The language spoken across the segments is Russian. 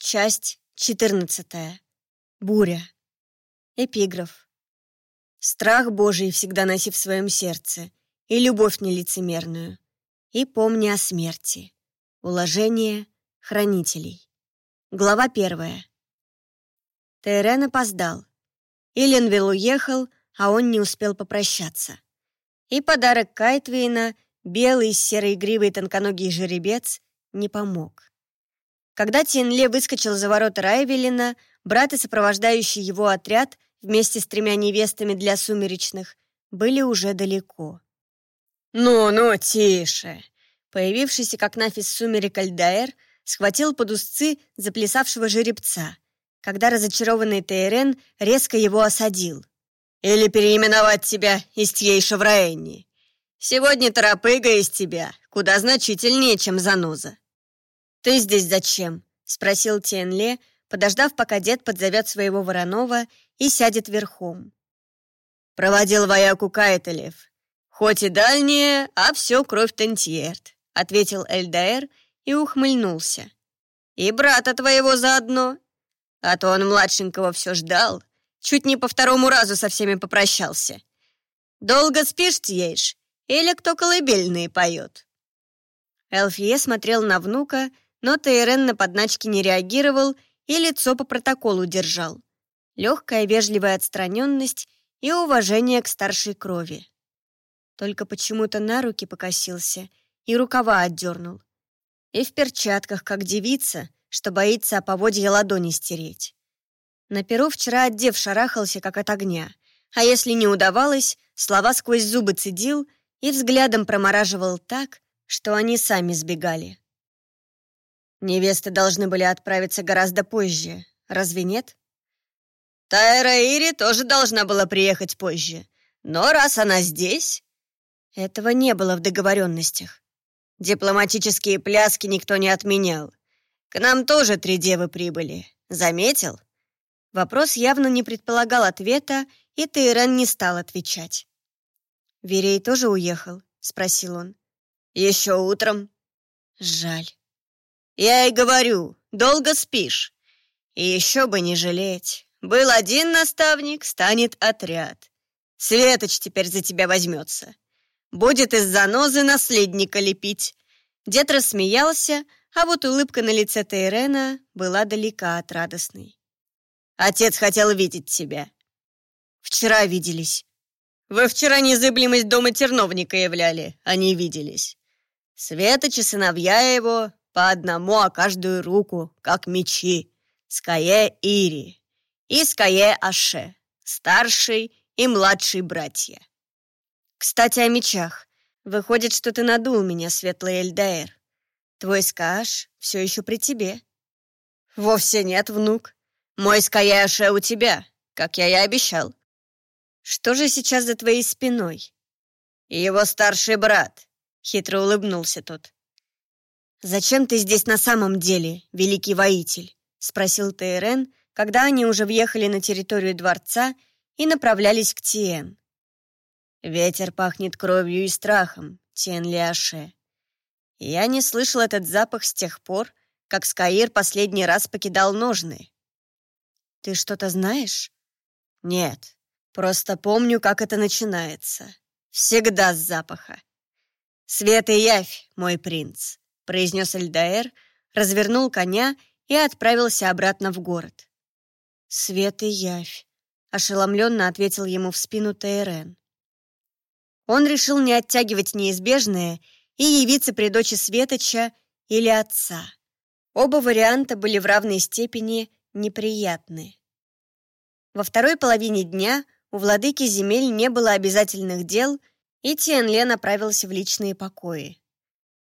Часть 14. Буря. Эпиграф. Страх Божий всегда носи в своем сердце, и любовь нелицемерную, и помни о смерти. Уложение хранителей. Глава первая. Тейрен опоздал. Иленвилл уехал, а он не успел попрощаться. И подарок Кайтвейна, белый с серой гривой тонконогий жеребец, не помог. Когда Тинле выскочил за ворота Райвелина, брат и сопровождающий его отряд вместе с тремя невестами для сумеречных были уже далеко. «Ну-ну, тише!» Появившийся как нафис сумерек Альдаэр схватил под узцы заплясавшего жеребца, когда разочарованный Тейрен резко его осадил. «Или переименовать тебя из в Раэнни. Сегодня торопыга из тебя куда значительнее, чем заноза. «Ты здесь зачем?» — спросил Тенле, подождав, пока дед подзовет своего Воронова и сядет верхом. «Проводил вояку Кайтелев. Хоть и дальние, а все кровь Тентьерт», — ответил Эльдаэр и ухмыльнулся. «И брата твоего заодно. А то он младшенького все ждал, чуть не по второму разу со всеми попрощался. Долго спишь, Тьейш, или кто колыбельные поет?» Элфие смотрел на внука, но Тейрен на подначки не реагировал и лицо по протоколу держал. Легкая вежливая отстраненность и уважение к старшей крови. Только почему-то на руки покосился и рукава отдернул. И в перчатках, как девица, что боится о поводье ладони стереть. На перу вчера отдев шарахался, как от огня, а если не удавалось, слова сквозь зубы цедил и взглядом промораживал так, что они сами сбегали. Невесты должны были отправиться гораздо позже, разве нет? Тайра Ири тоже должна была приехать позже, но раз она здесь... Этого не было в договоренностях. Дипломатические пляски никто не отменял. К нам тоже три девы прибыли. Заметил? Вопрос явно не предполагал ответа, и Тейрен не стал отвечать. «Верей тоже уехал?» — спросил он. «Еще утром». «Жаль». Я и говорю, долго спишь. И еще бы не жалеть. Был один наставник, станет отряд. Светоч теперь за тебя возьмется. Будет из занозы наследника лепить. Дед рассмеялся, а вот улыбка на лице Тейрена была далека от радостной. Отец хотел видеть тебя. Вчера виделись. Вы вчера незыблемость дома терновника являли, а не виделись. Светоч и сыновья его по одному о каждую руку, как мечи. Скае Ири и Скае Аше, старший и младший братья. Кстати, о мечах. Выходит, что ты надул меня, светлый Эльдаэр. Твой Скааш все еще при тебе. Вовсе нет, внук. Мой Скае Аше у тебя, как я и обещал. Что же сейчас за твоей спиной? Его старший брат, хитро улыбнулся тот. «Зачем ты здесь на самом деле, великий воитель?» — спросил Тейрен, когда они уже въехали на территорию дворца и направлялись к Тиен. «Ветер пахнет кровью и страхом, Тиен Лиаше. Я не слышал этот запах с тех пор, как Скаир последний раз покидал ножны». «Ты что-то знаешь?» «Нет, просто помню, как это начинается. Всегда с запаха. Свет и явь, мой принц произнес Эльдаэр, развернул коня и отправился обратно в город. «Свет и явь», — ошеломленно ответил ему в спину Тейрен. Он решил не оттягивать неизбежное и явиться при дочи Светоча или отца. Оба варианта были в равной степени неприятны. Во второй половине дня у владыки земель не было обязательных дел, и Тиенле направился в личные покои.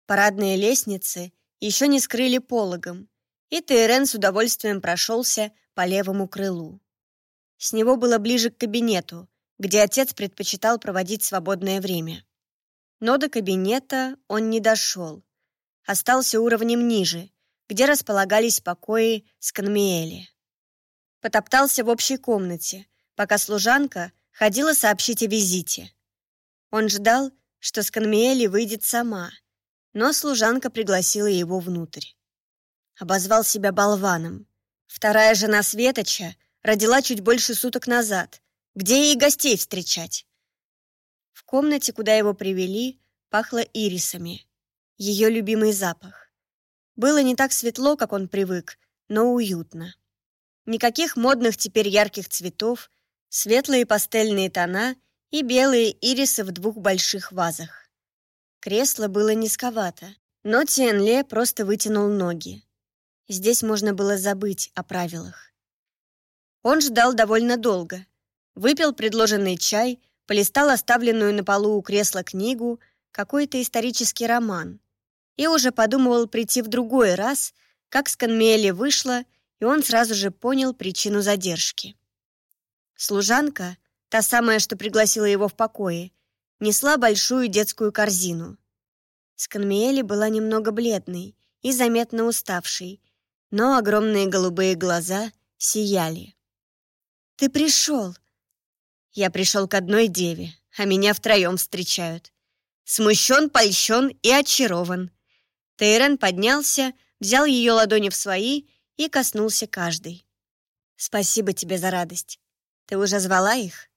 Парадные лестницы еще не скрыли пологом, и Тейрен с удовольствием прошелся по левому крылу. С него было ближе к кабинету, где отец предпочитал проводить свободное время. Но до кабинета он не дошел. Остался уровнем ниже, где располагались покои Сканмиэли. Потоптался в общей комнате, пока служанка ходила сообщить о визите. Он ждал, что Сканмиэли выйдет сама — но служанка пригласила его внутрь. Обозвал себя болваном. Вторая жена Светоча родила чуть больше суток назад. Где ей гостей встречать? В комнате, куда его привели, пахло ирисами. Ее любимый запах. Было не так светло, как он привык, но уютно. Никаких модных теперь ярких цветов, светлые пастельные тона и белые ирисы в двух больших вазах. Кресло было низковато, но Тиенле просто вытянул ноги. Здесь можно было забыть о правилах. Он ждал довольно долго. Выпил предложенный чай, полистал оставленную на полу у кресла книгу, какой-то исторический роман, и уже подумывал прийти в другой раз, как с Канмели вышла и он сразу же понял причину задержки. Служанка, та самая, что пригласила его в покое, несла большую детскую корзину. Сканмиэли была немного бледной и заметно уставшей, но огромные голубые глаза сияли. «Ты пришел!» Я пришел к одной деве, а меня втроем встречают. Смущен, польщен и очарован. Тейрен поднялся, взял ее ладони в свои и коснулся каждой. «Спасибо тебе за радость. Ты уже звала их?»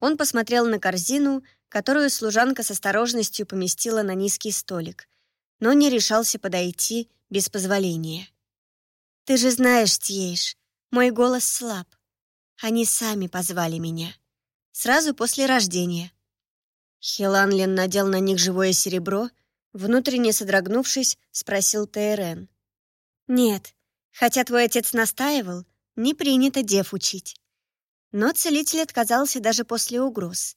Он посмотрел на корзину, которую служанка с осторожностью поместила на низкий столик, но не решался подойти без позволения. «Ты же знаешь, Тьейш, мой голос слаб. Они сами позвали меня. Сразу после рождения». Хиланлин надел на них живое серебро, внутренне содрогнувшись, спросил Тейрен. «Нет, Хотя твой отец настаивал, не принято дев учить. Но целитель отказался даже после угроз.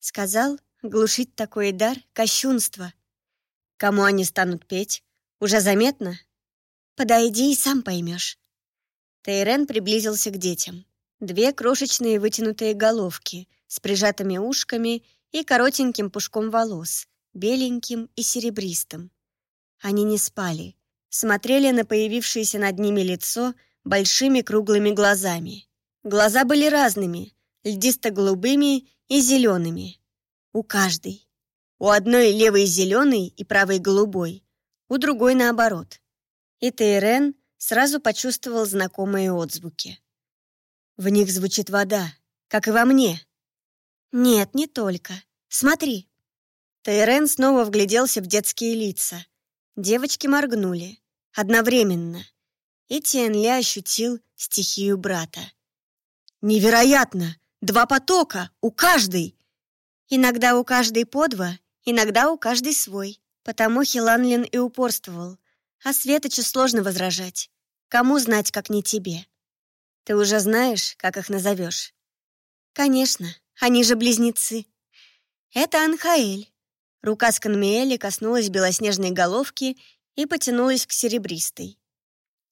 Сказал, глушить такой дар — кощунство. Кому они станут петь? Уже заметно? Подойди и сам поймешь. Тейрен приблизился к детям. Две крошечные вытянутые головки с прижатыми ушками и коротеньким пушком волос, беленьким и серебристым. Они не спали, смотрели на появившееся над ними лицо большими круглыми глазами. Глаза были разными, льдисто-голубыми и зелеными. У каждой. У одной левой зеленый и правой голубой, у другой наоборот. И Тейрен сразу почувствовал знакомые отзвуки. В них звучит вода, как и во мне. Нет, не только. Смотри. Тейрен снова вгляделся в детские лица. Девочки моргнули. Одновременно. И Тиенли ощутил стихию брата. «Невероятно! Два потока! У каждой!» Иногда у каждой по два, иногда у каждой свой. Потому Хиланлин и упорствовал. А Светочу сложно возражать. Кому знать, как не тебе? Ты уже знаешь, как их назовешь? Конечно, они же близнецы. Это Анхаэль. Рука Сканмиэли коснулась белоснежной головки и потянулась к серебристой.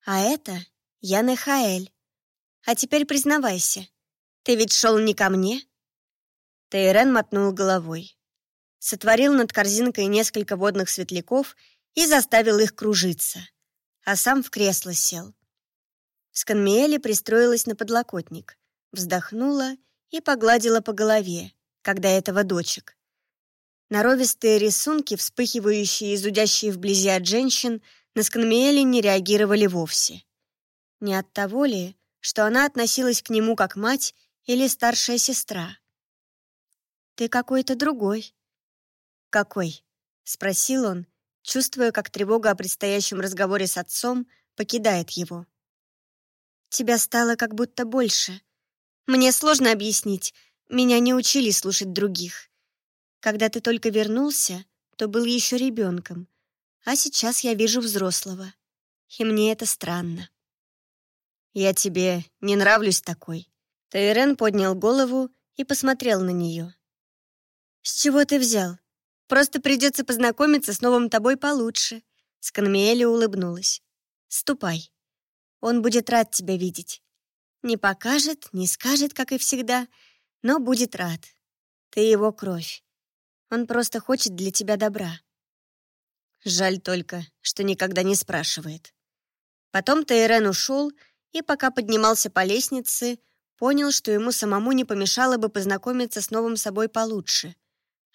«А это я Нехаэль. А теперь признавайся, ты ведь шел не ко мне?» Тейрен мотнул головой. Сотворил над корзинкой несколько водных светляков и заставил их кружиться, а сам в кресло сел. Сканмиэли пристроилась на подлокотник, вздохнула и погладила по голове, когда этого дочек. Наровистые рисунки, вспыхивающие и зудящие вблизи от женщин, на Сканмиэле не реагировали вовсе. Не от того ли, что она относилась к нему как мать или старшая сестра? «Ты какой-то другой». «Какой?» — спросил он, чувствуя, как тревога о предстоящем разговоре с отцом покидает его. «Тебя стало как будто больше. Мне сложно объяснить, меня не учили слушать других. Когда ты только вернулся, то был еще ребенком, а сейчас я вижу взрослого. И мне это странно. «Я тебе не нравлюсь такой». Тайрен поднял голову и посмотрел на нее. «С чего ты взял? Просто придется познакомиться с новым тобой получше». Сканмиэля улыбнулась. «Ступай. Он будет рад тебя видеть. Не покажет, не скажет, как и всегда, но будет рад. Ты его кровь. Он просто хочет для тебя добра. Жаль только, что никогда не спрашивает. Потом Тейрен ушел, и пока поднимался по лестнице, понял, что ему самому не помешало бы познакомиться с новым собой получше.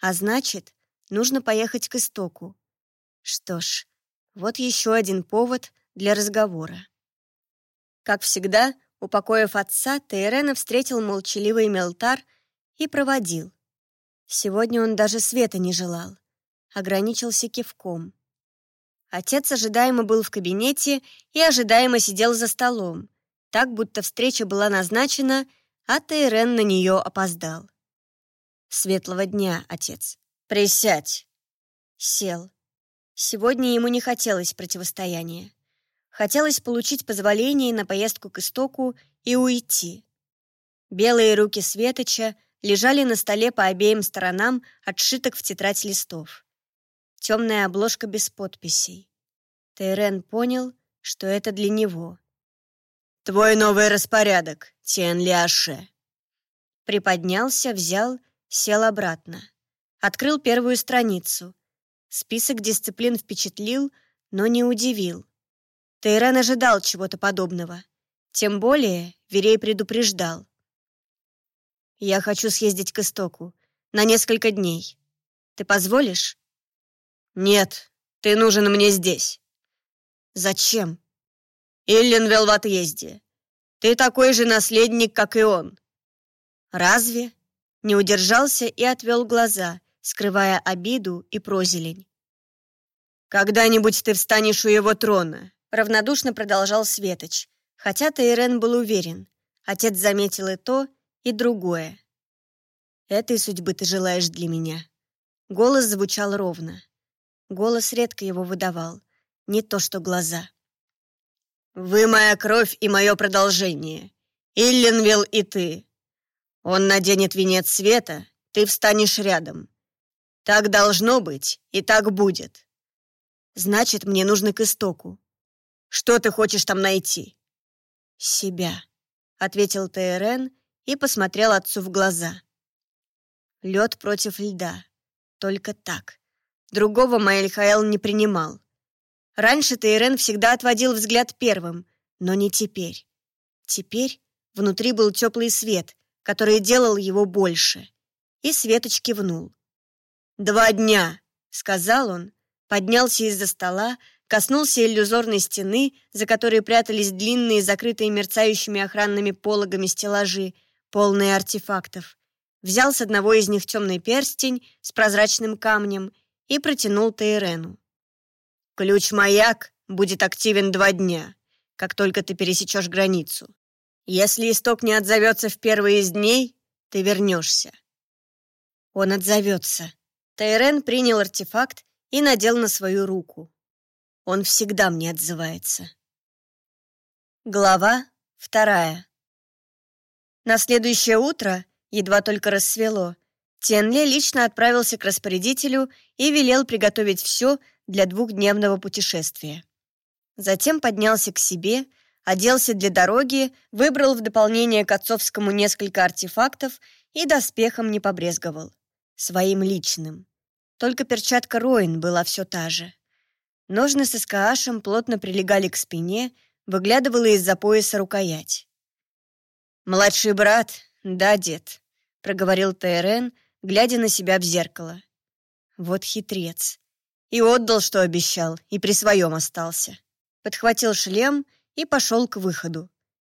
А значит, нужно поехать к истоку. Что ж, вот еще один повод для разговора. Как всегда, упокоив отца, Тейрена встретил молчаливый Мелтар и проводил. Сегодня он даже света не желал, ограничился кивком. Отец ожидаемо был в кабинете и ожидаемо сидел за столом, так будто встреча была назначена, а Тейрен на нее опоздал. «Светлого дня, отец. Присядь!» Сел. Сегодня ему не хотелось противостояния. Хотелось получить позволение на поездку к истоку и уйти. Белые руки Светоча лежали на столе по обеим сторонам отшиток в тетрадь листов. Темная обложка без подписей. Тейрен понял, что это для него. «Твой новый распорядок, Тен Ляше». Приподнялся, взял, сел обратно. Открыл первую страницу. Список дисциплин впечатлил, но не удивил. Тейрен ожидал чего-то подобного. Тем более Верей предупреждал. «Я хочу съездить к истоку. На несколько дней. Ты позволишь?» «Нет, ты нужен мне здесь». «Зачем?» «Илленвелл в отъезде. Ты такой же наследник, как и он». «Разве?» Не удержался и отвел глаза, скрывая обиду и прозелень. «Когда-нибудь ты встанешь у его трона», — равнодушно продолжал Светоч, хотя Тейрен был уверен. Отец заметил и то, и другое. «Этой судьбы ты желаешь для меня». Голос звучал ровно. Голос редко его выдавал, не то что глаза. «Вы моя кровь и мое продолжение. Илленвилл и ты. Он наденет венец света, ты встанешь рядом. Так должно быть, и так будет. Значит, мне нужно к истоку. Что ты хочешь там найти? Себя, ответил ТРН и посмотрел отцу в глаза. Лед против льда. Только так. Другого Маэльхаэл не принимал. Раньше Тейрен всегда отводил взгляд первым, но не теперь. Теперь внутри был теплый свет, который делал его больше. И Светоч кивнул. «Два дня», — сказал он, поднялся из-за стола, коснулся иллюзорной стены, за которой прятались длинные, закрытые мерцающими охранными пологами стеллажи, полные артефактов. Взял с одного из них темный перстень с прозрачным камнем и протянул Тейрену. «Ключ-маяк будет активен два дня, как только ты пересечешь границу. Если исток не отзовется в первые из дней, ты вернешься». «Он отзовется», Тайрен принял артефакт и надел на свою руку. Он всегда мне отзывается. Глава вторая. На следующее утро, едва только рассвело, Тенле лично отправился к распорядителю и велел приготовить все для двухдневного путешествия. Затем поднялся к себе, оделся для дороги, выбрал в дополнение к отцовскому несколько артефактов и доспехом не побрезговал. Своим личным. Только перчатка Роин была все та же. Ножны с эскаашем плотно прилегали к спине, выглядывала из-за пояса рукоять. «Младший брат, да, дед», — проговорил ТРН, глядя на себя в зеркало. Вот хитрец. И отдал, что обещал, и при своем остался. Подхватил шлем и пошел к выходу.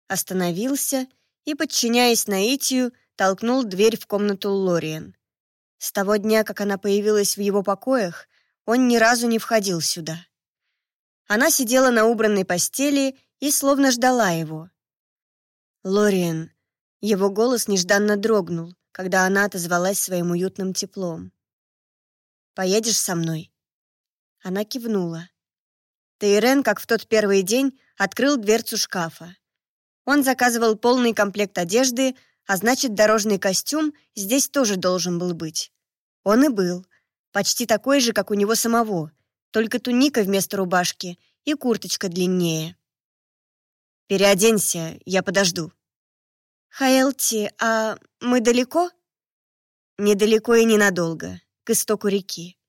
Остановился и, подчиняясь наитию, толкнул дверь в комнату Лориен. С того дня, как она появилась в его покоях, он ни разу не входил сюда. Она сидела на убранной постели и словно ждала его. «Лориен», его голос нежданно дрогнул, когда она отозвалась своим уютным теплом. «Поедешь со мной?» Она кивнула. Тейрен, как в тот первый день, открыл дверцу шкафа. Он заказывал полный комплект одежды, а значит, дорожный костюм здесь тоже должен был быть. Он и был. Почти такой же, как у него самого, только туника вместо рубашки и курточка длиннее. «Переоденься, я подожду». «Хаэлти, а мы далеко?» «Недалеко и ненадолго, к истоку реки.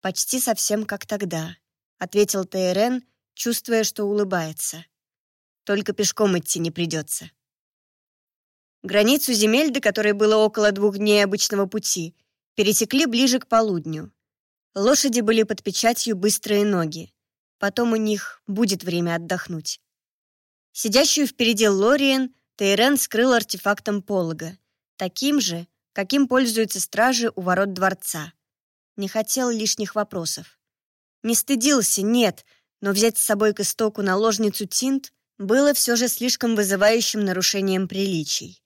Почти совсем как тогда», — ответил Тейрен, чувствуя, что улыбается. «Только пешком идти не придется». Границу земель, до которой было около двух дней обычного пути, пересекли ближе к полудню. Лошади были под печатью «Быстрые ноги». Потом у них будет время отдохнуть. Сидящую впереди Лориен Тейрен скрыл артефактом полога, таким же, каким пользуются стражи у ворот дворца. Не хотел лишних вопросов. Не стыдился, нет, но взять с собой к истоку наложницу Тинт было все же слишком вызывающим нарушением приличий.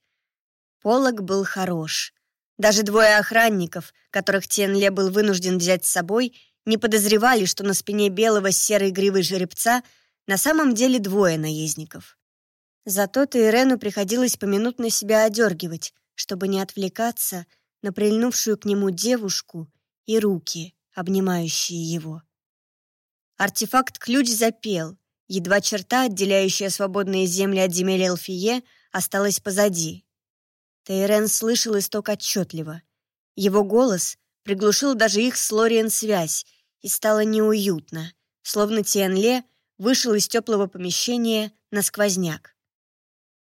Полог был хорош. Даже двое охранников, которых Тенле был вынужден взять с собой, не подозревали, что на спине белого с серой гривой жеребца на самом деле двое наездников. Зато Тейрену приходилось поминутно себя одергивать, чтобы не отвлекаться на прильнувшую к нему девушку и руки, обнимающие его. Артефакт-ключ запел, едва черта, отделяющая свободные земли от земель Элфие, осталась позади. Тейрен слышал исток отчетливо. Его голос приглушил даже их с Лориен связь, и стало неуютно, словно Тианле вышел из теплого помещения на сквозняк.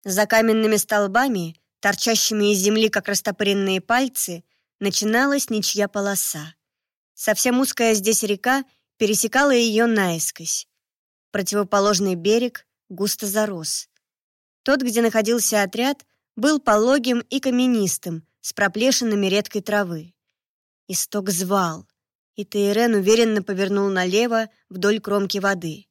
За каменными столбами, торчащими из земли, как растопыренные пальцы, начиналась ничья полоса. Совсем узкая здесь река пересекала ее наискось. Противоположный берег густо зарос. Тот, где находился отряд, был пологим и каменистым, с проплешинами редкой травы. Исток звал, и Тейрен уверенно повернул налево вдоль кромки воды.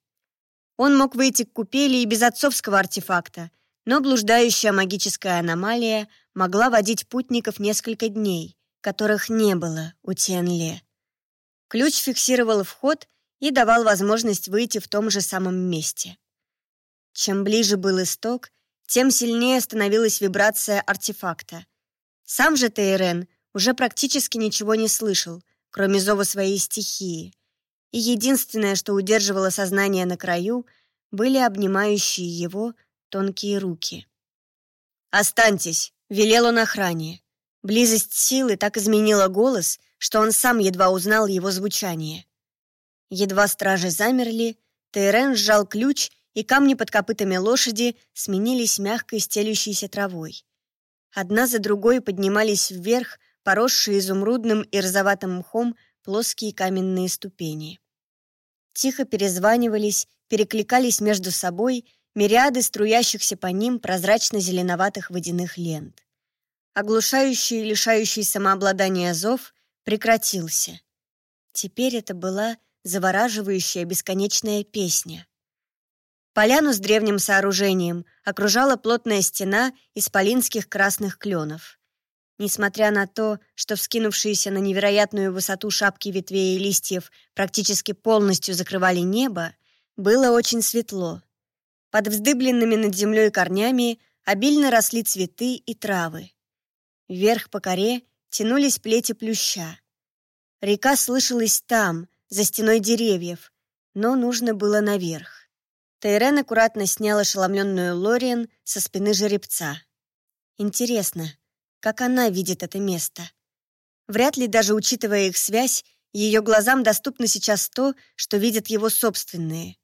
Он мог выйти к купели и без отцовского артефакта, но блуждающая магическая аномалия могла водить путников несколько дней, которых не было у Тенле. Ключ фиксировал вход и давал возможность выйти в том же самом месте. Чем ближе был исток, тем сильнее становилась вибрация артефакта. Сам же Тейрен уже практически ничего не слышал, кроме зова своей стихии. И единственное, что удерживало сознание на краю, были обнимающие его тонкие руки. «Останьтесь!» — велел он охране. Близость силы так изменила голос, что он сам едва узнал его звучание. Едва стражи замерли, Тейрен сжал ключ, и камни под копытами лошади сменились мягкой стелющейся травой. Одна за другой поднимались вверх поросшие изумрудным и розоватым мхом плоские каменные ступени. Тихо перезванивались, перекликались между собой мириады струящихся по ним прозрачно-зеленоватых водяных лент. Оглушающий и лишающий самообладания зов прекратился. Теперь это была завораживающая бесконечная песня. Поляну с древним сооружением окружала плотная стена из полинских красных кленов. Несмотря на то, что вскинувшиеся на невероятную высоту шапки ветвей и листьев практически полностью закрывали небо, было очень светло. Под вздыбленными над землей корнями обильно росли цветы и травы. Вверх по коре тянулись плети плюща. Река слышалась там, за стеной деревьев, но нужно было наверх. Тайрен аккуратно снял ошеломленную Лориен со спины жеребца. Интересно, как она видит это место. Вряд ли даже учитывая их связь, ее глазам доступно сейчас то, что видят его собственные.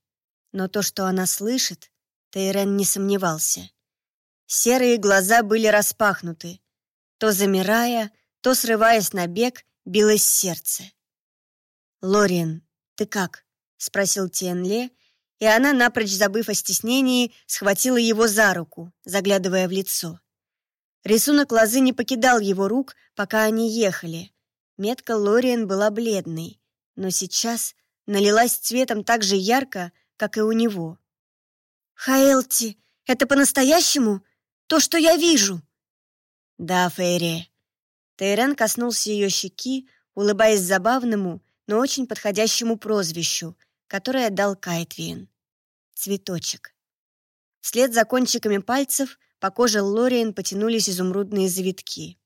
Но то, что она слышит, Тейрен не сомневался. Серые глаза были распахнуты. То замирая, то срываясь на бег, билось сердце. «Лориен, ты как?» — спросил Тенле, и она, напрочь забыв о стеснении, схватила его за руку, заглядывая в лицо. Рисунок лозы не покидал его рук, пока они ехали. Метка Лориен была бледной, но сейчас налилась цветом так же ярко, как и у него. «Хаэлти, это по-настоящему? То, что я вижу?» «Да, Фейри». Тейрен коснулся ее щеки, улыбаясь забавному, но очень подходящему прозвищу, которое дал Кайтвин. «Цветочек». Вслед за кончиками пальцев по коже Лориен потянулись изумрудные завитки.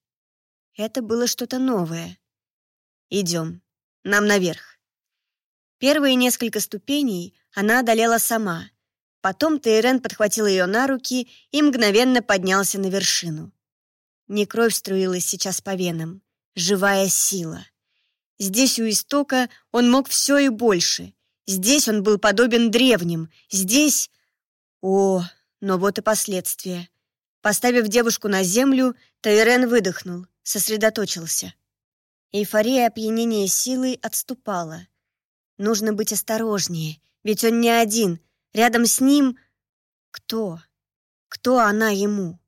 Это было что-то новое. «Идем. Нам наверх». Первые несколько ступеней она одолела сама. Потом Тейрен подхватил ее на руки и мгновенно поднялся на вершину. Не кровь струилась сейчас по венам, живая сила. Здесь у истока он мог все и больше. Здесь он был подобен древним. Здесь... О, но вот и последствия. Поставив девушку на землю, Тайрен выдохнул, сосредоточился. Эйфория опьянения силой отступала. Нужно быть осторожнее, Ведь он не один. Рядом с ним... Кто? Кто она ему?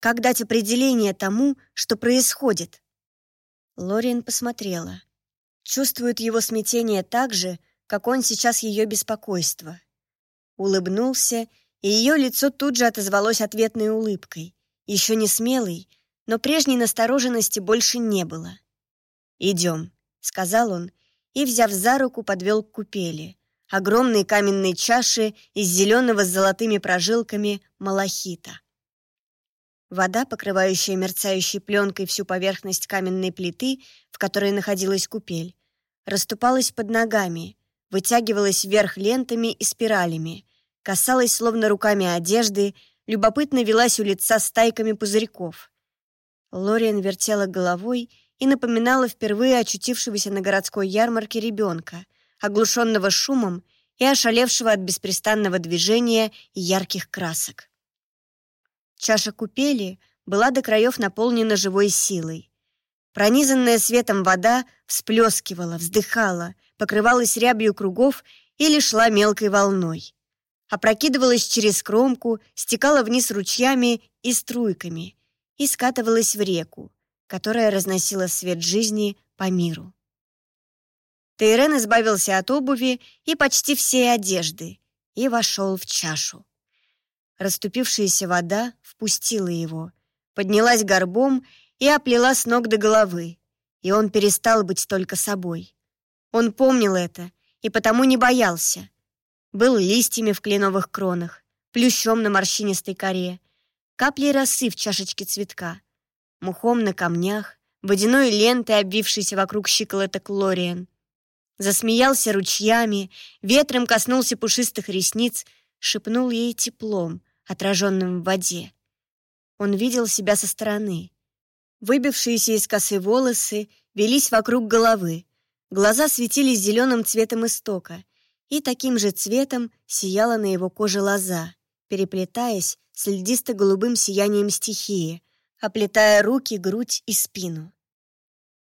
Как дать определение тому, что происходит? Лориан посмотрела. Чувствует его смятение так же, как он сейчас ее беспокойство. Улыбнулся, и ее лицо тут же отозвалось ответной улыбкой. Еще не смелой, но прежней настороженности больше не было. «Идем», — сказал он, и, взяв за руку, подвел к купели. Огромные каменные чаши из зеленого с золотыми прожилками малахита. Вода, покрывающая мерцающей пленкой всю поверхность каменной плиты, в которой находилась купель, расступалась под ногами, вытягивалась вверх лентами и спиралями, касалась словно руками одежды, любопытно велась у лица стайками пузырьков. Лориан вертела головой и напоминала впервые очутившегося на городской ярмарке ребенка, оглушенного шумом и ошалевшего от беспрестанного движения и ярких красок. Чаша купели была до краев наполнена живой силой. Пронизанная светом вода всплескивала, вздыхала, покрывалась рябью кругов или шла мелкой волной. Опрокидывалась через кромку, стекала вниз ручьями и струйками и скатывалась в реку, которая разносила свет жизни по миру. Тейрен избавился от обуви и почти всей одежды и вошел в чашу. Расступившаяся вода впустила его, поднялась горбом и оплела с ног до головы, и он перестал быть только собой. Он помнил это и потому не боялся. Был листьями в кленовых кронах, плющом на морщинистой коре, каплей росы в чашечке цветка, мухом на камнях, водяной лентой, обвившейся вокруг щиколоток Лориен. Засмеялся ручьями, ветром коснулся пушистых ресниц, шепнул ей теплом, отраженным в воде. Он видел себя со стороны. Выбившиеся из косы волосы велись вокруг головы, глаза светились зеленым цветом истока, и таким же цветом сияла на его коже лоза, переплетаясь с льдисто-голубым сиянием стихии, оплетая руки, грудь и спину.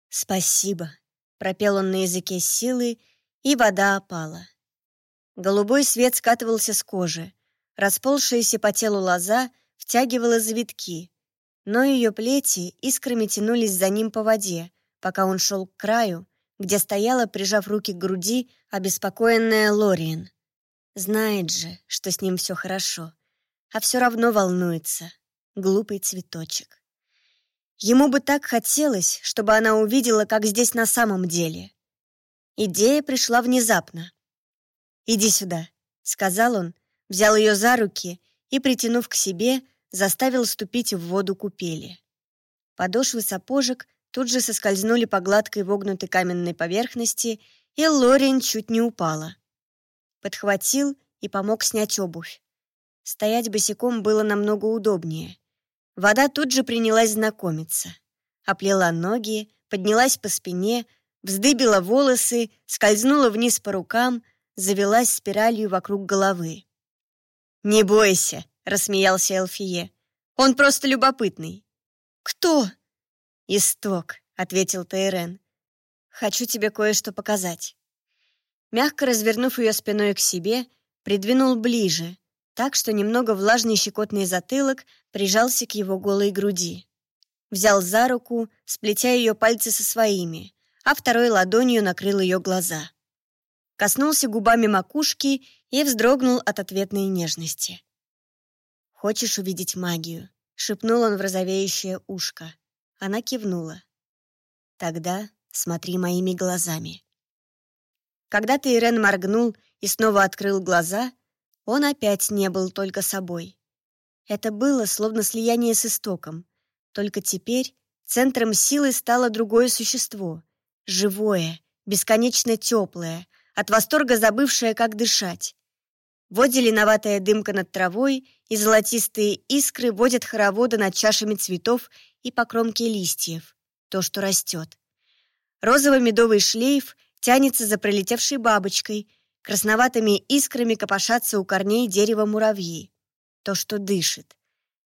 «Спасибо», — пропел он на языке силы, и вода опала. Голубой свет скатывался с кожи, Расползшаяся по телу лоза втягивала завитки, но ее плети искрами тянулись за ним по воде, пока он шел к краю, где стояла, прижав руки к груди, обеспокоенная Лориен. Знает же, что с ним все хорошо, а все равно волнуется. Глупый цветочек. Ему бы так хотелось, чтобы она увидела, как здесь на самом деле. Идея пришла внезапно. «Иди сюда», — сказал он, взял ее за руки и, притянув к себе, заставил ступить в воду купели. Подошвы сапожек тут же соскользнули по гладкой вогнутой каменной поверхности, и Лорин чуть не упала. Подхватил и помог снять обувь. Стоять босиком было намного удобнее. Вода тут же принялась знакомиться. Оплела ноги, поднялась по спине, вздыбила волосы, скользнула вниз по рукам, завелась спиралью вокруг головы. «Не бойся», — рассмеялся Элфие. «Он просто любопытный». «Кто?» «Исток», — ответил Тейрен. «Хочу тебе кое-что показать». Мягко развернув ее спиной к себе, придвинул ближе, так что немного влажный щекотный затылок прижался к его голой груди. Взял за руку, сплетя ее пальцы со своими, а второй ладонью накрыл ее глаза. Коснулся губами макушки и вздрогнул от ответной нежности. «Хочешь увидеть магию?» — шепнул он в розовеющее ушко. Она кивнула. «Тогда смотри моими глазами». Когда Тейрен моргнул и снова открыл глаза, он опять не был только собой. Это было словно слияние с истоком, только теперь центром силы стало другое существо, живое, бесконечно теплое, от восторга забывшее, как дышать. Вот зеленоватая дымка над травой и золотистые искры водят хороводы над чашами цветов и по кромке листьев. То, что растет. Розово-медовый шлейф тянется за пролетевшей бабочкой, красноватыми искрами копошатся у корней дерева муравьи. То, что дышит.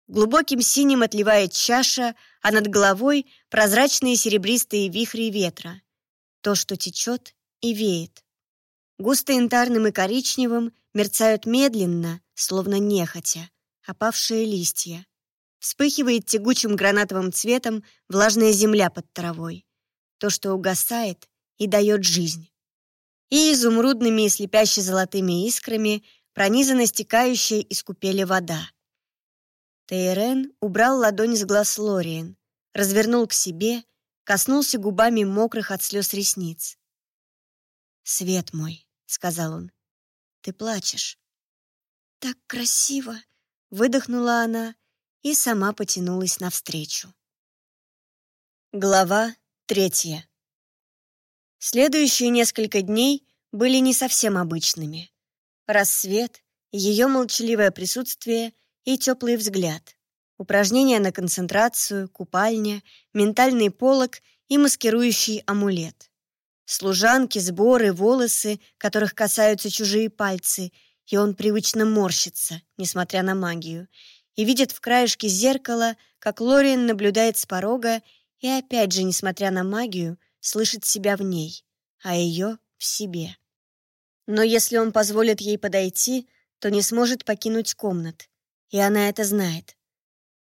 Глубоким синим отливает чаша, а над головой прозрачные серебристые вихри ветра. То, что течет и веет. Густо-янтарным и коричневым мерцают медленно, словно нехотя, опавшие листья. Вспыхивает тягучим гранатовым цветом влажная земля под травой. То, что угасает и дает жизнь. И изумрудными и слепяще-золотыми искрами пронизана стекающая из купели вода. Тейрен убрал ладонь с глаз Лориен, развернул к себе, коснулся губами мокрых от слез ресниц. «Свет мой», — сказал он, — «ты плачешь». «Так красиво!» — выдохнула она и сама потянулась навстречу. Глава третья. Следующие несколько дней были не совсем обычными. Рассвет, ее молчаливое присутствие и теплый взгляд. Упражнения на концентрацию, купальня, ментальный полог и маскирующий амулет. Служанки, сборы, волосы, которых касаются чужие пальцы, и он привычно морщится, несмотря на магию, и видит в краешке зеркала, как Лориан наблюдает с порога и опять же, несмотря на магию, слышит себя в ней, а ее в себе. Но если он позволит ей подойти, то не сможет покинуть комнат, и она это знает.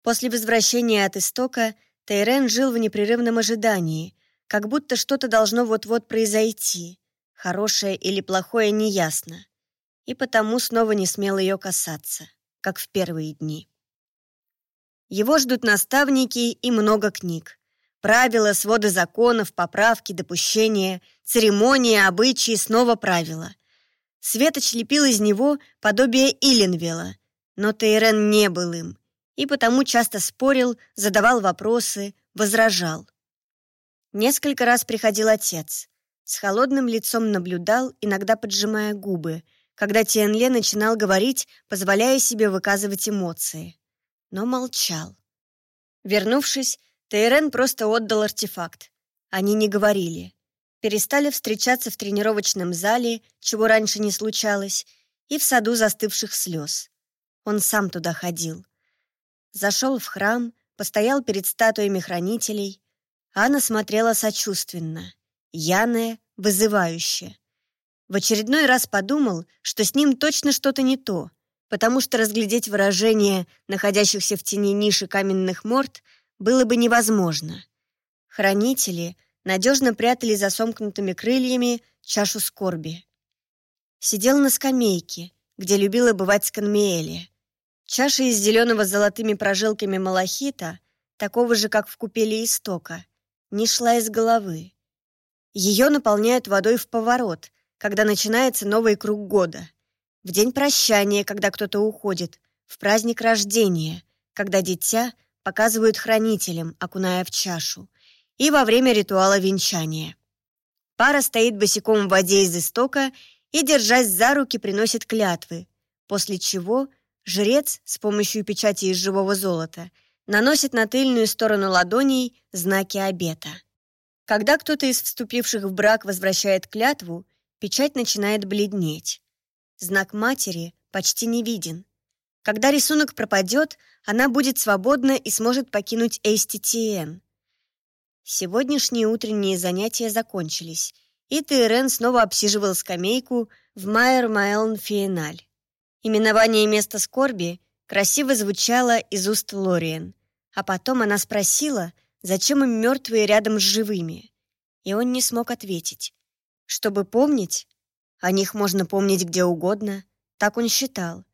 После возвращения от истока Тейрен жил в непрерывном ожидании, как будто что-то должно вот-вот произойти. Хорошее или плохое неясно. И потому снова не смел ее касаться, как в первые дни. Его ждут наставники и много книг. Правила, своды законов, поправки, допущения, церемонии, обычаи, снова правила. Светоч лепил из него подобие Иленвела, но Тейрен не был им, и потому часто спорил, задавал вопросы, возражал. Несколько раз приходил отец. С холодным лицом наблюдал, иногда поджимая губы, когда Тиенле начинал говорить, позволяя себе выказывать эмоции. Но молчал. Вернувшись, Тейрен просто отдал артефакт. Они не говорили. Перестали встречаться в тренировочном зале, чего раньше не случалось, и в саду застывших слез. Он сам туда ходил. Зашел в храм, постоял перед статуями хранителей, Анна смотрела сочувственно, яная, вызывающе. В очередной раз подумал, что с ним точно что-то не то, потому что разглядеть выражение находящихся в тени ниши каменных морд было бы невозможно. Хранители надежно прятали за сомкнутыми крыльями чашу скорби. Сидел на скамейке, где любила бывать Сканмиэли. Чаша из зеленого с золотыми прожилками малахита, такого же, как в купели истока, не шла из головы. Ее наполняют водой в поворот, когда начинается новый круг года. В день прощания, когда кто-то уходит, в праздник рождения, когда дитя показывают хранителям, окуная в чашу, и во время ритуала венчания. Пара стоит босиком в воде из истока и, держась за руки, приносит клятвы, после чего жрец с помощью печати из живого золота – наносит на тыльную сторону ладоней знаки обета. Когда кто-то из вступивших в брак возвращает клятву, печать начинает бледнеть. Знак матери почти не виден. Когда рисунок пропадет, она будет свободна и сможет покинуть Эйститиен. Сегодняшние утренние занятия закончились, и Тейрен снова обсиживал скамейку в Майер Майлн Фиеналь. Именование места скорби красиво звучало из уст Лориен. А потом она спросила, зачем им мертвые рядом с живыми. И он не смог ответить. Чтобы помнить, о них можно помнить где угодно, так он считал.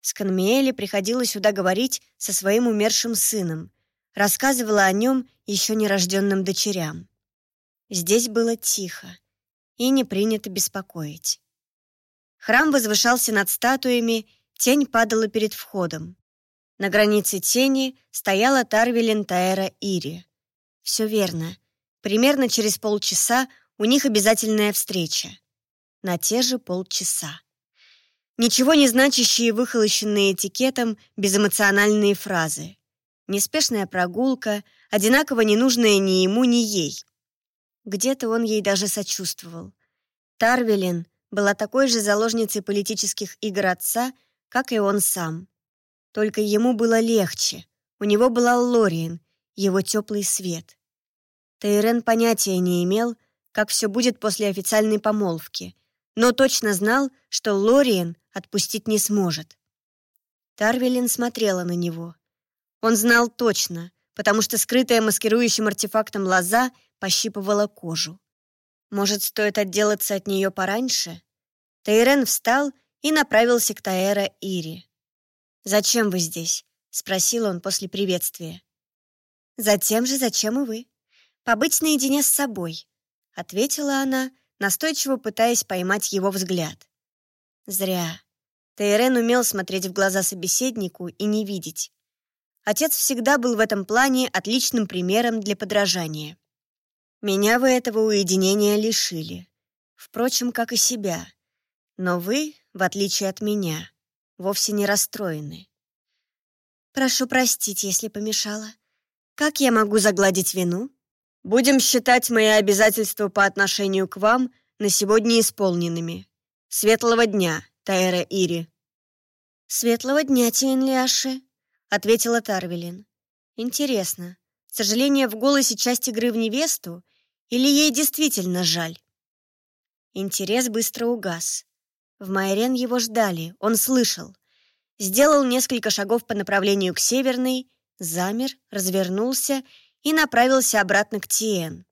Сканмиэле приходила сюда говорить со своим умершим сыном, рассказывала о нем еще нерожденным дочерям. Здесь было тихо, и не принято беспокоить. Храм возвышался над статуями, тень падала перед входом. На границе тени стояла Тарвелин Таэра Ири. Все верно. Примерно через полчаса у них обязательная встреча. На те же полчаса. Ничего не значащие выхолощенные этикетом безэмоциональные фразы. Неспешная прогулка, одинаково ненужная ни ему, ни ей. Где-то он ей даже сочувствовал. Тарвелин была такой же заложницей политических игр отца, как и он сам. Только ему было легче. У него была Лориен, его теплый свет. Тейрен понятия не имел, как все будет после официальной помолвки, но точно знал, что Лориен отпустить не сможет. Тарвелин смотрела на него. Он знал точно, потому что скрытая маскирующим артефактом лоза пощипывала кожу. Может, стоит отделаться от нее пораньше? Тейрен встал и направился к Таэра Ири. «Зачем вы здесь?» — спросил он после приветствия. «Затем же, зачем и вы. Побыть наедине с собой», — ответила она, настойчиво пытаясь поймать его взгляд. Зря. Тейрен умел смотреть в глаза собеседнику и не видеть. Отец всегда был в этом плане отличным примером для подражания. Меня вы этого уединения лишили. Впрочем, как и себя. Но вы, в отличие от меня, вовсе не расстроены. Прошу простить, если помешала. Как я могу загладить вину? Будем считать мои обязательства по отношению к вам на сегодня исполненными. Светлого дня, Тайра Ири. Светлого дня, Тиенляши, ответила Тарвелин. Интересно, сожаление в голосе часть игры в невесту или ей действительно жаль? Интерес быстро угас. В Майрен его ждали, он слышал. Сделал несколько шагов по направлению к Северной, замер, развернулся и направился обратно к Тиен.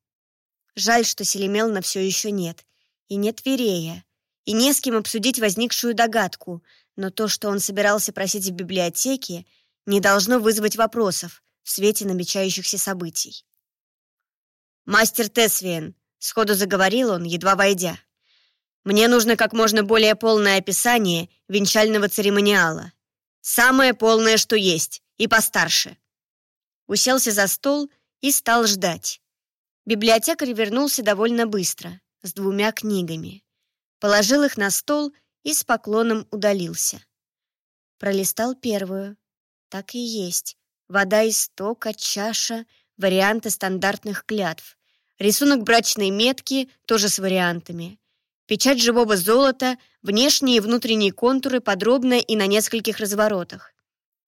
Жаль, что Селемелна все еще нет. И нет Верея. И не с кем обсудить возникшую догадку, но то, что он собирался просить в библиотеке, не должно вызвать вопросов в свете намечающихся событий. «Мастер Тесвиен», — сходу заговорил он, едва войдя. Мне нужно как можно более полное описание венчального церемониала. Самое полное, что есть, и постарше. Уселся за стол и стал ждать. Библиотекарь вернулся довольно быстро, с двумя книгами. Положил их на стол и с поклоном удалился. Пролистал первую. Так и есть. Вода из стока, чаша, варианты стандартных клятв. Рисунок брачной метки тоже с вариантами. Печать живого золота, внешние и внутренние контуры подробно и на нескольких разворотах.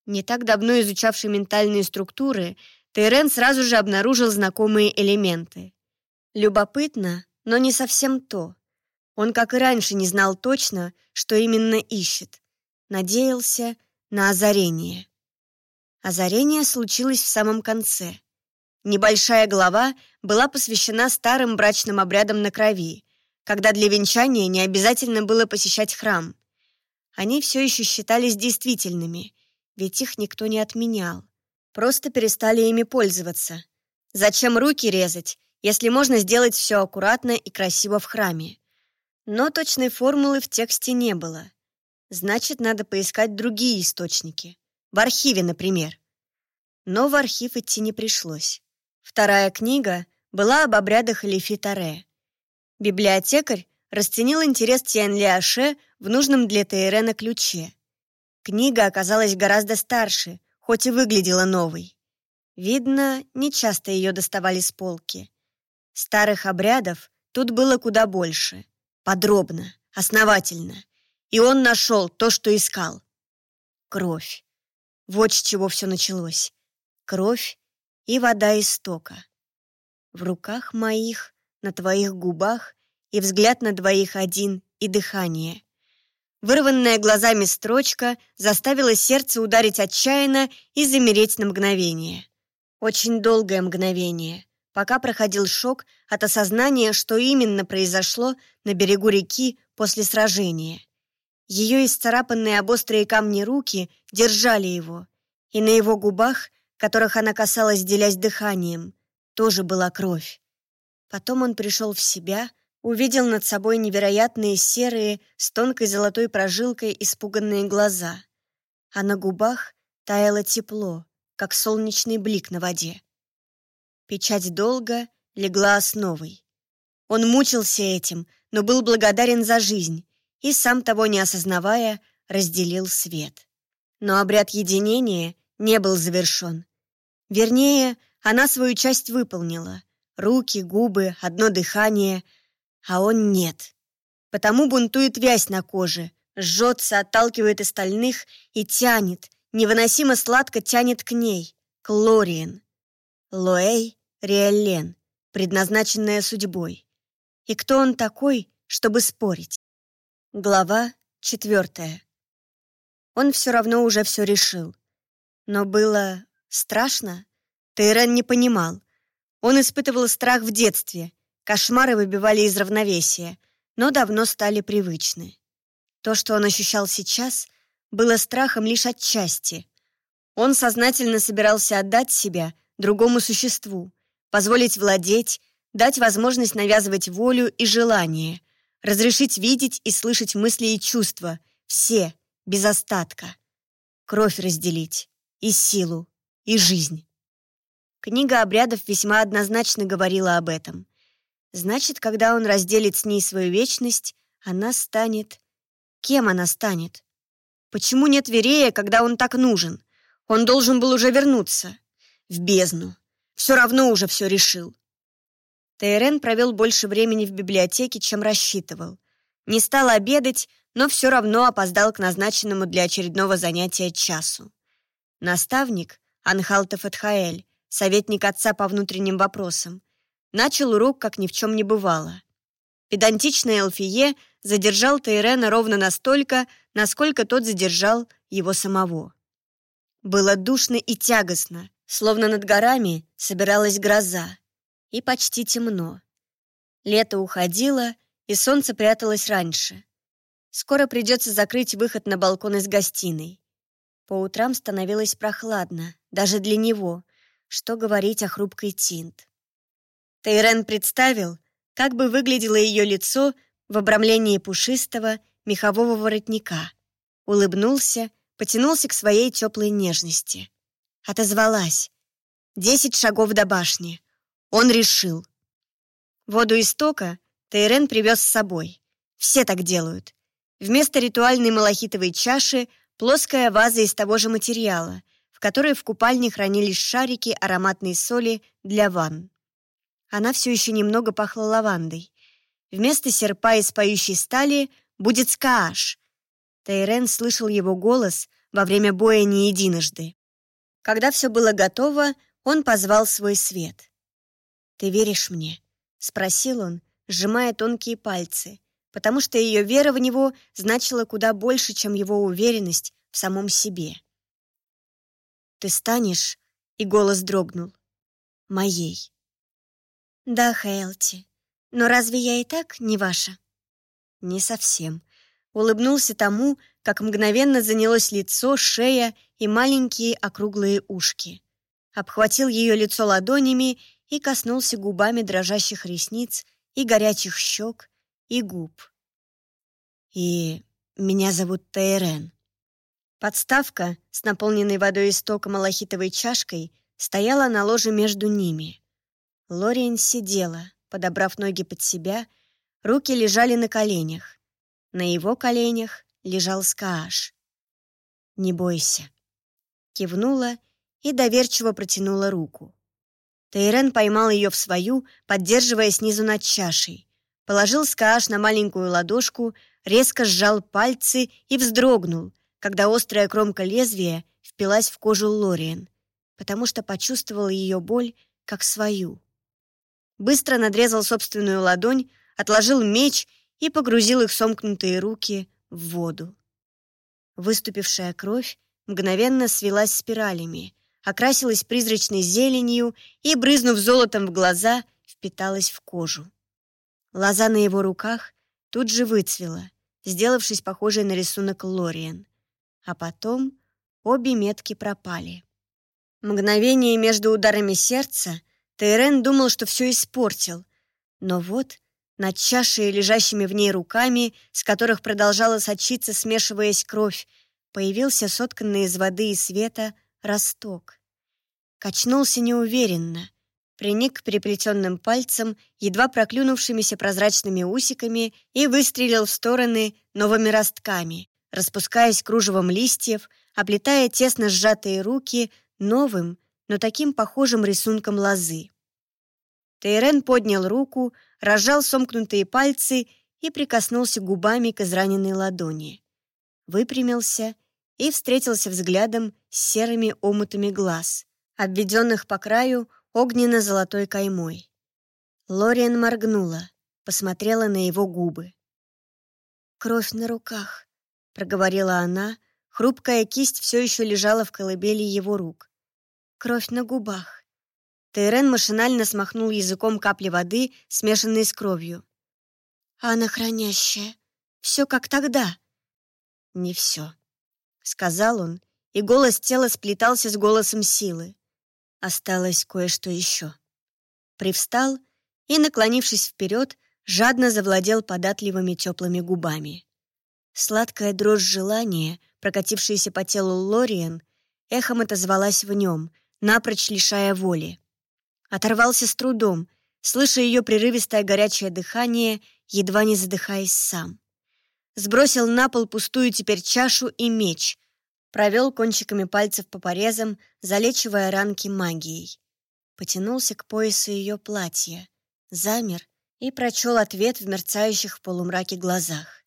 Не так давно изучавший ментальные структуры, Тейрен сразу же обнаружил знакомые элементы. Любопытно, но не совсем то. Он, как и раньше, не знал точно, что именно ищет. Надеялся на озарение. Озарение случилось в самом конце. Небольшая глава была посвящена старым брачным обрядам на крови, когда для венчания не обязательно было посещать храм. Они все еще считались действительными, ведь их никто не отменял. Просто перестали ими пользоваться. Зачем руки резать, если можно сделать все аккуратно и красиво в храме? Но точной формулы в тексте не было. Значит, надо поискать другие источники. В архиве, например. Но в архив идти не пришлось. Вторая книга была об обрядах Лефитаре. Библиотекарь расценил интерес Тиан Аше в нужном для Тейрена ключе. Книга оказалась гораздо старше, хоть и выглядела новой. Видно, нечасто ее доставали с полки. Старых обрядов тут было куда больше. Подробно, основательно. И он нашел то, что искал. Кровь. Вот с чего все началось. Кровь и вода истока. В руках моих на твоих губах, и взгляд на двоих один, и дыхание. Вырванная глазами строчка заставила сердце ударить отчаянно и замереть на мгновение. Очень долгое мгновение, пока проходил шок от осознания, что именно произошло на берегу реки после сражения. Ее исцарапанные об острые камни руки держали его, и на его губах, которых она касалась, делясь дыханием, тоже была кровь. Потом он пришел в себя, увидел над собой невероятные серые, с тонкой золотой прожилкой испуганные глаза. А на губах таяло тепло, как солнечный блик на воде. Печать долго легла основой. Он мучился этим, но был благодарен за жизнь и, сам того не осознавая, разделил свет. Но обряд единения не был завершен. Вернее, она свою часть выполнила — Руки, губы, одно дыхание. А он нет. Потому бунтует вязь на коже, жжется, отталкивает остальных и тянет, невыносимо сладко тянет к ней, к Лориен. Лоэй Риэллен, предназначенная судьбой. И кто он такой, чтобы спорить? Глава четвертая. Он все равно уже все решил. Но было страшно. Тейрен не понимал. Он испытывал страх в детстве. Кошмары выбивали из равновесия, но давно стали привычны. То, что он ощущал сейчас, было страхом лишь отчасти. Он сознательно собирался отдать себя другому существу, позволить владеть, дать возможность навязывать волю и желание, разрешить видеть и слышать мысли и чувства, все, без остатка. Кровь разделить, и силу, и жизнь. Книга обрядов весьма однозначно говорила об этом. Значит, когда он разделит с ней свою вечность, она станет... Кем она станет? Почему нет Верея, когда он так нужен? Он должен был уже вернуться. В бездну. Все равно уже все решил. Тейрен провел больше времени в библиотеке, чем рассчитывал. Не стал обедать, но все равно опоздал к назначенному для очередного занятия часу. Наставник, Анхалтов Эдхаэль, советник отца по внутренним вопросам, начал урок, как ни в чем не бывало. Педантичный Элфие задержал Тейрена ровно настолько, насколько тот задержал его самого. Было душно и тягостно, словно над горами собиралась гроза и почти темно. Лето уходило, и солнце пряталось раньше. Скоро придется закрыть выход на балкон из гостиной. По утрам становилось прохладно, даже для него, что говорить о хрупкой Тинт. Тейрен представил, как бы выглядело ее лицо в обрамлении пушистого мехового воротника. Улыбнулся, потянулся к своей теплой нежности. Отозвалась. Десять шагов до башни. Он решил. Воду истока Тейрен привез с собой. Все так делают. Вместо ритуальной малахитовой чаши плоская ваза из того же материала, которой в купальне хранились шарики ароматной соли для ванн. Она все еще немного пахла лавандой. Вместо серпа из поющей стали будет скааш. Тейрен слышал его голос во время боя не единожды. Когда все было готово, он позвал свой свет. «Ты веришь мне?» — спросил он, сжимая тонкие пальцы, потому что ее вера в него значила куда больше, чем его уверенность в самом себе. «Ты станешь?» — и голос дрогнул. «Моей». «Да, Хейлти, но разве я и так не ваша?» «Не совсем». Улыбнулся тому, как мгновенно занялось лицо, шея и маленькие округлые ушки. Обхватил ее лицо ладонями и коснулся губами дрожащих ресниц и горячих щек, и губ. «И меня зовут Тейрен». Подставка с наполненной водой истока малахитовой чашкой стояла на ложе между ними. Лориен сидела, подобрав ноги под себя, руки лежали на коленях. На его коленях лежал Скааш. «Не бойся». Кивнула и доверчиво протянула руку. Тейрен поймал ее в свою, поддерживая снизу над чашей. Положил скааш на маленькую ладошку, резко сжал пальцы и вздрогнул, когда острая кромка лезвия впилась в кожу Лориен, потому что почувствовал ее боль как свою. Быстро надрезал собственную ладонь, отложил меч и погрузил их сомкнутые руки в воду. Выступившая кровь мгновенно свелась спиралями, окрасилась призрачной зеленью и, брызнув золотом в глаза, впиталась в кожу. Лоза на его руках тут же выцвела, сделавшись похожей на рисунок Лориен. А потом обе метки пропали. Мгновение между ударами сердца Тейрен думал, что все испортил. Но вот над чашей, лежащими в ней руками, с которых продолжала сочиться, смешиваясь кровь, появился сотканный из воды и света росток. Качнулся неуверенно, приник к переплетенным пальцам, едва проклюнувшимися прозрачными усиками и выстрелил в стороны новыми ростками, распускаясь кружевом листьев, оплетая тесно сжатые руки новым, но таким похожим рисунком лозы. Тейрен поднял руку, разжал сомкнутые пальцы и прикоснулся губами к израненной ладони. Выпрямился и встретился взглядом с серыми омутами глаз, обведенных по краю огненно-золотой каймой. Лориан моргнула, посмотрела на его губы. «Кровь на руках», — проговорила она. Хрупкая кисть все еще лежала в колыбели его рук. «Кровь на губах». Тейрен машинально смахнул языком капли воды, смешанные с кровью. «Анна хранящая. Все как тогда». «Не все», — сказал он, и голос тела сплетался с голосом силы. Осталось кое-что еще. Привстал и, наклонившись вперед, жадно завладел податливыми теплыми губами. Сладкая дрожь желания, прокатившаяся по телу Лориен, эхом отозвалась в нем, напрочь лишая воли. Оторвался с трудом, слыша ее прерывистое горячее дыхание, едва не задыхаясь сам. Сбросил на пол пустую теперь чашу и меч, провел кончиками пальцев по порезам, залечивая ранки магией. Потянулся к поясу ее платья, замер и прочел ответ в мерцающих в полумраке глазах.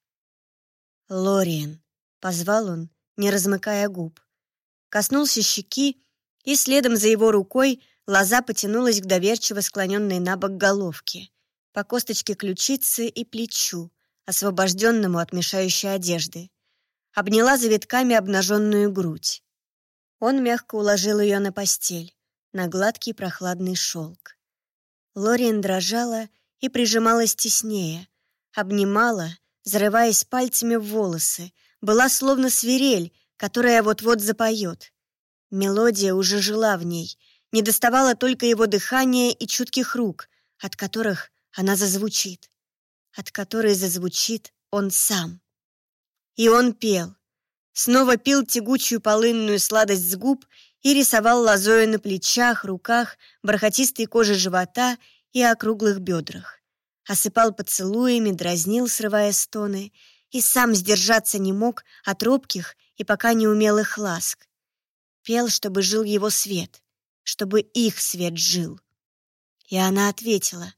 «Лориен», — позвал он, не размыкая губ. Коснулся щеки, и следом за его рукой лоза потянулась к доверчиво склоненной на бок головке, по косточке ключицы и плечу, освобожденному от мешающей одежды обняла завитками обнаженную грудь. Он мягко уложил ее на постель, на гладкий прохладный шелк. Лориен дрожала и прижималась теснее, обнимала, зарываясь пальцами в волосы, была словно свирель, которая вот-вот запоет. Мелодия уже жила в ней, не доставала только его дыхания и чутких рук, от которых она зазвучит, от которой зазвучит он сам. И он пел. Снова пил тягучую полынную сладость с губ и рисовал лозою на плечах, руках, бархатистой коже живота и округлых бедрах. Осыпал поцелуями, дразнил, срывая стоны, и сам сдержаться не мог от робких и пока неумелых ласк. Пел, чтобы жил его свет, чтобы их свет жил. И она ответила,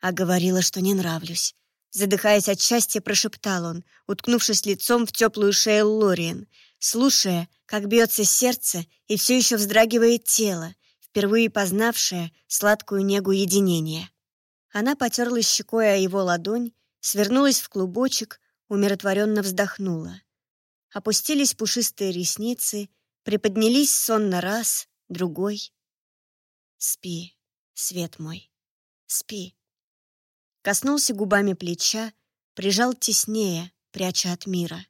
а говорила, что не нравлюсь, Задыхаясь от счастья, прошептал он, уткнувшись лицом в теплую шею Лориен, слушая, как бьется сердце и все еще вздрагивает тело, впервые познавшее сладкую негу единения. Она потерла щекой о его ладонь, свернулась в клубочек, умиротворенно вздохнула. Опустились пушистые ресницы, приподнялись сонно раз, другой. «Спи, свет мой, спи». Коснулся губами плеча, прижал теснее, пряча от мира.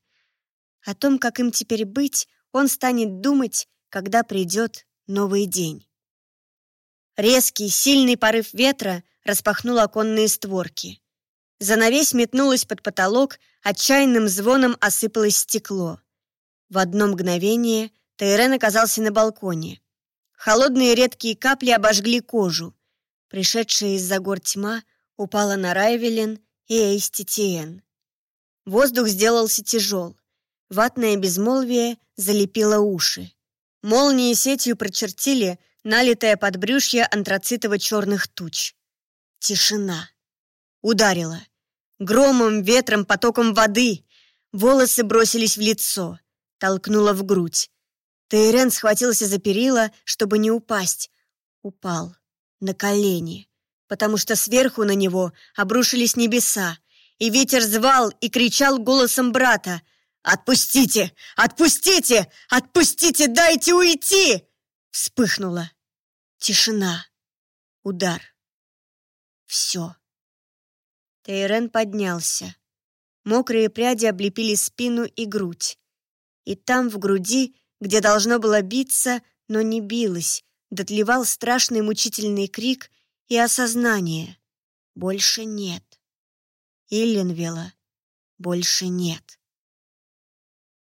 О том, как им теперь быть, он станет думать, когда придет новый день. Резкий, сильный порыв ветра распахнул оконные створки. Занавесь метнулась под потолок, отчаянным звоном осыпалось стекло. В одно мгновение Тайрен оказался на балконе. Холодные редкие капли обожгли кожу. Пришедшая из-за гор тьма — упала на Райвелин и Эйститиен. Воздух сделался тяжел. Ватное безмолвие залепило уши. Молнии сетью прочертили налитое подбрюшье антрацитово-черных туч. Тишина. Ударила. Громом, ветром, потоком воды. Волосы бросились в лицо. Толкнула в грудь. Тейрен схватился за перила, чтобы не упасть. Упал. На колени потому что сверху на него обрушились небеса, и ветер звал и кричал голосом брата «Отпустите! Отпустите! Отпустите! Дайте уйти!» Вспыхнула. Тишина. Удар. Все. Тейрен поднялся. Мокрые пряди облепили спину и грудь. И там, в груди, где должно было биться, но не билось, дотлевал страшный мучительный крик — и осознание. Больше нет. Илленвилла больше нет.